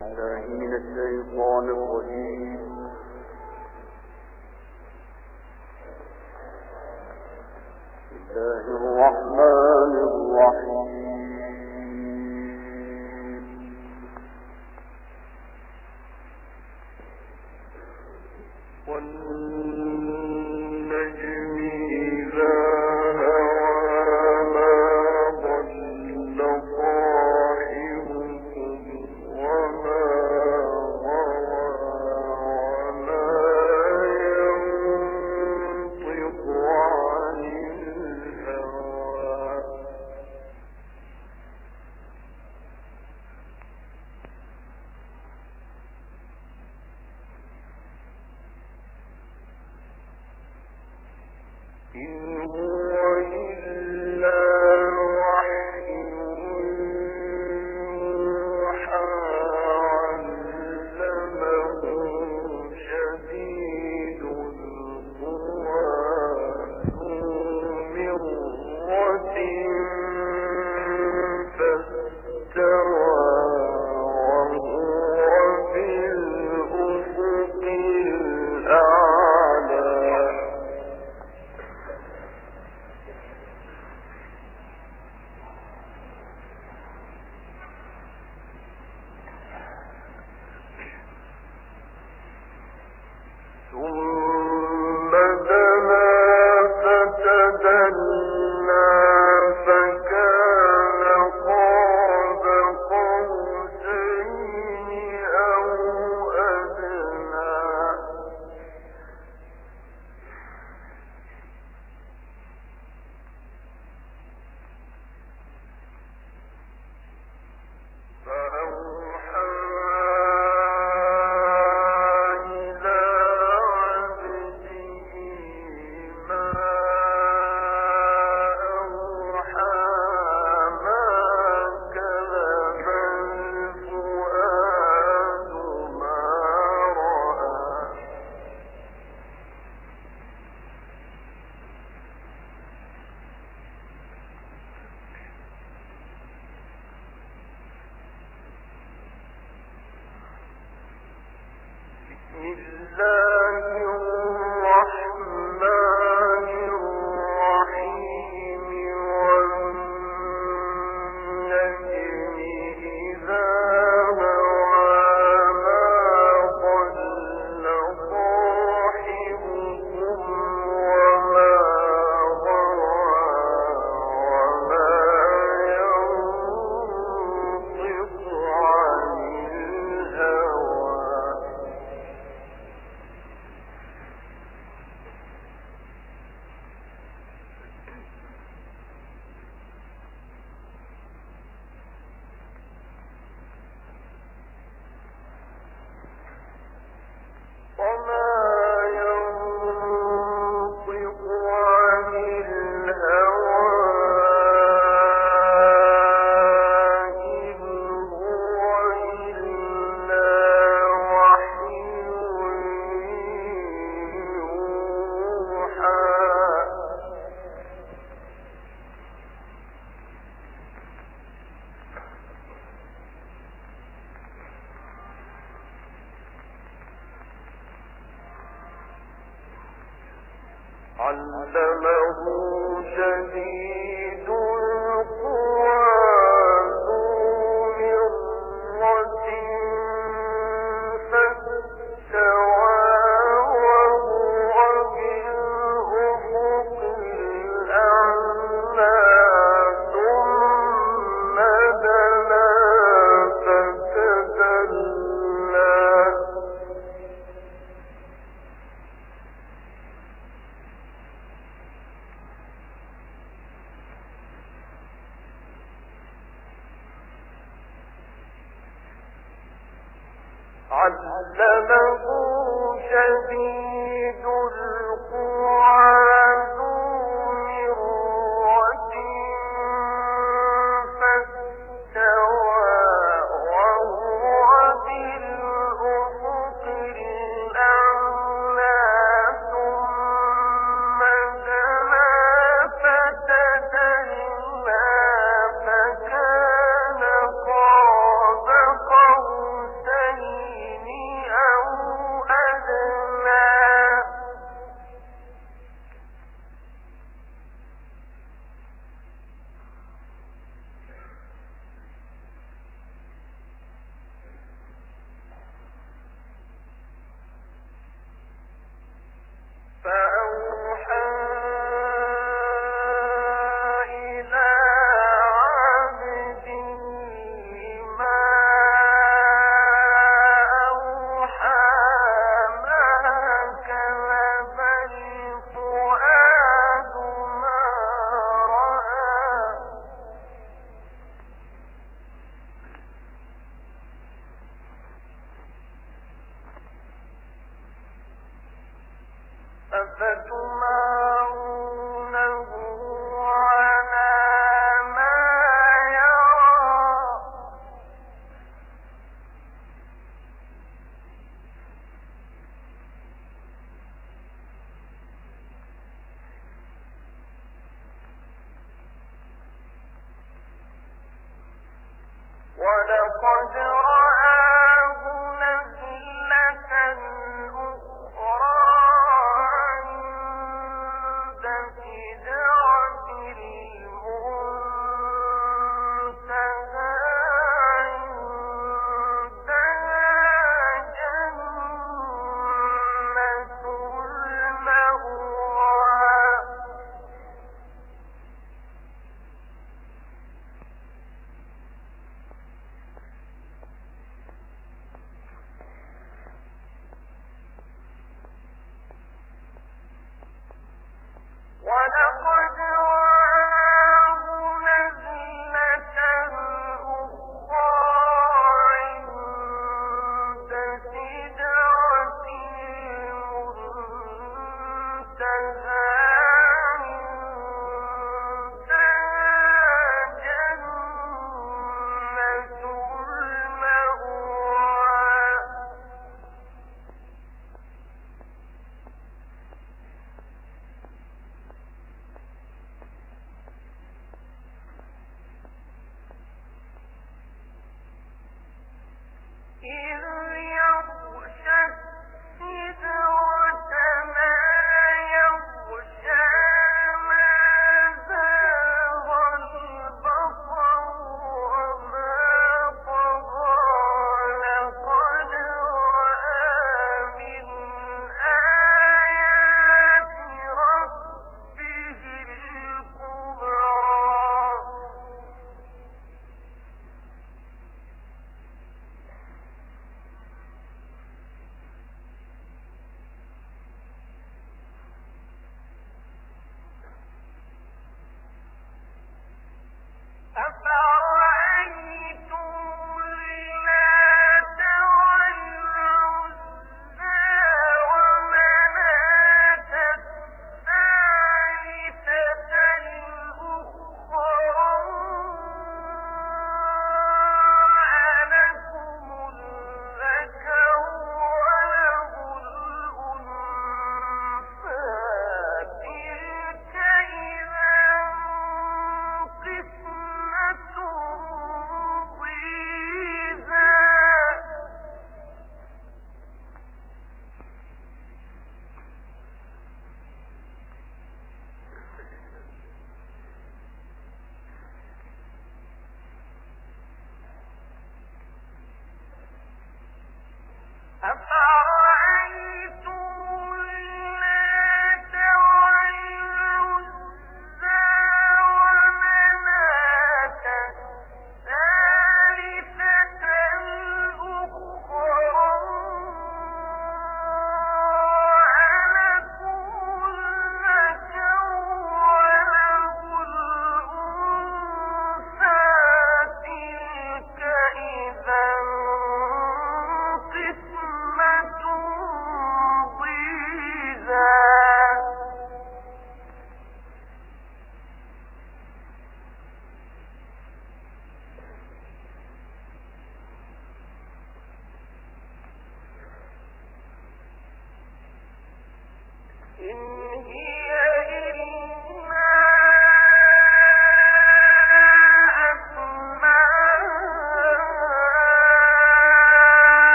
الله من الشيطان الرجيم بسم الله الرحمن الرحيم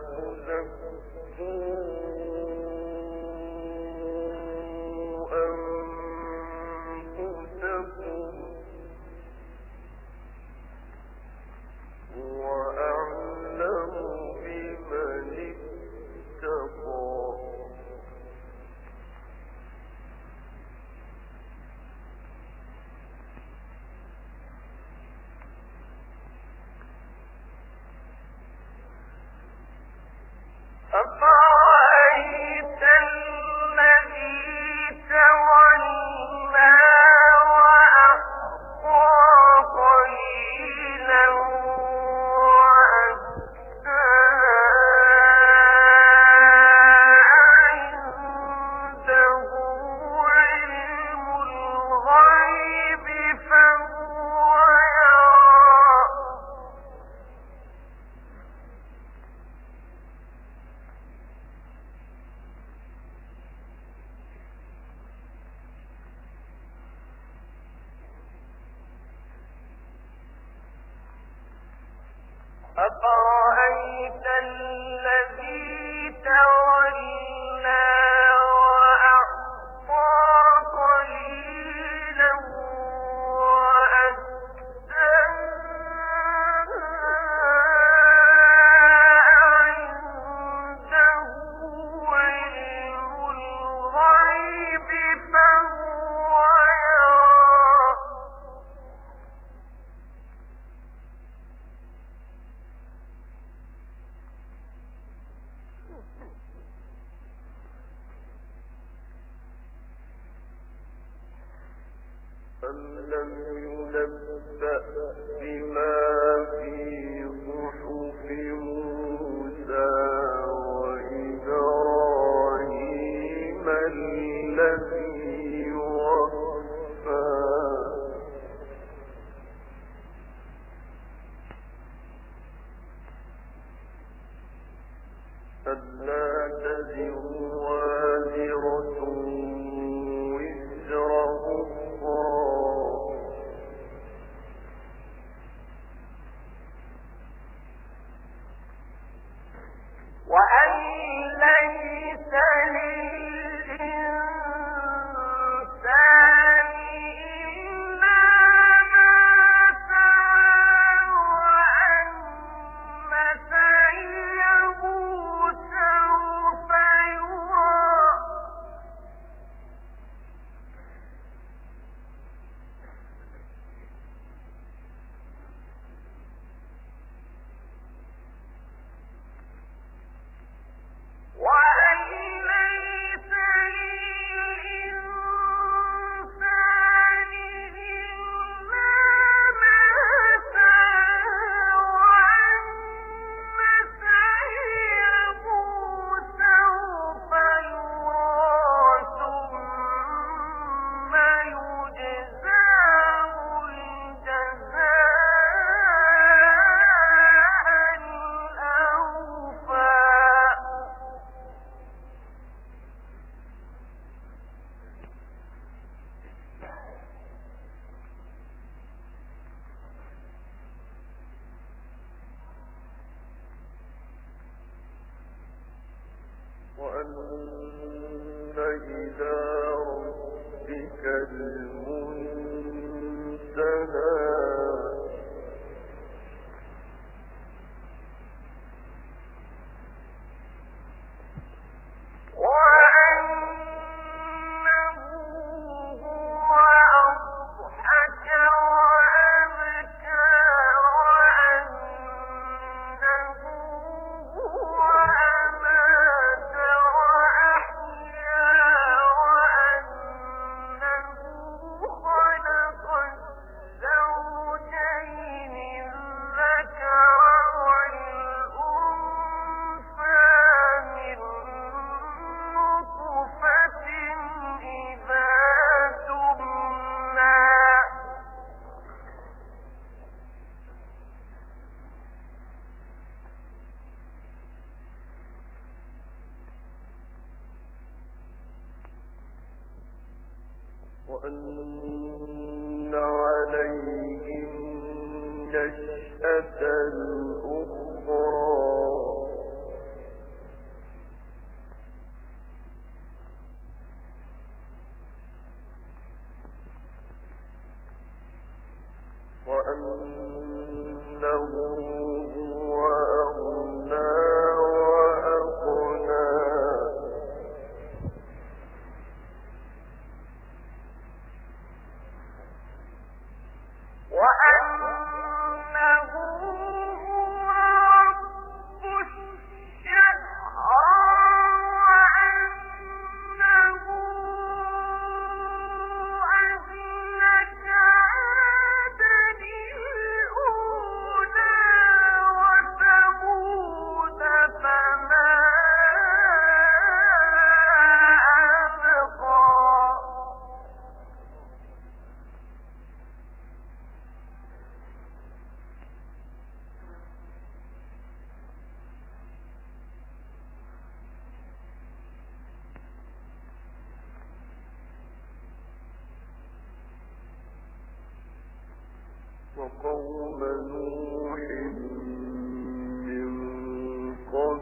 تزكوا النشأة الأخرى وأنه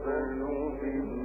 فلينظر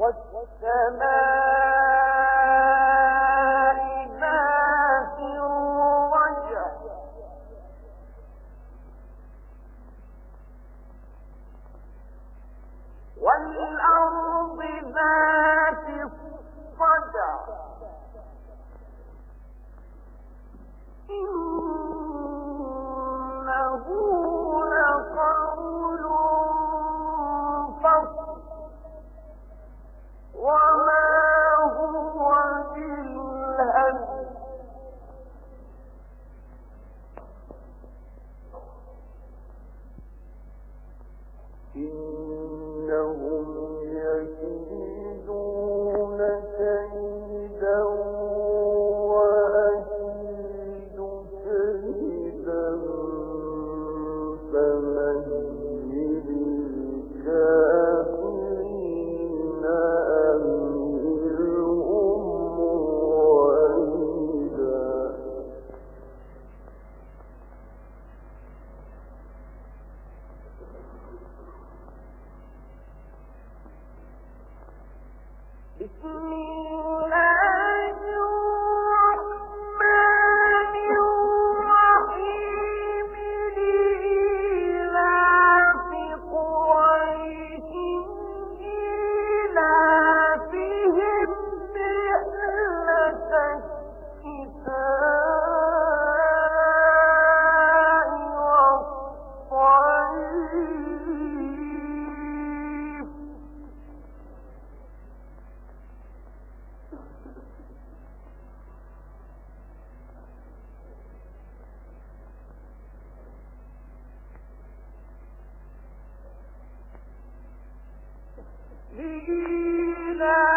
والسماء لإيلاف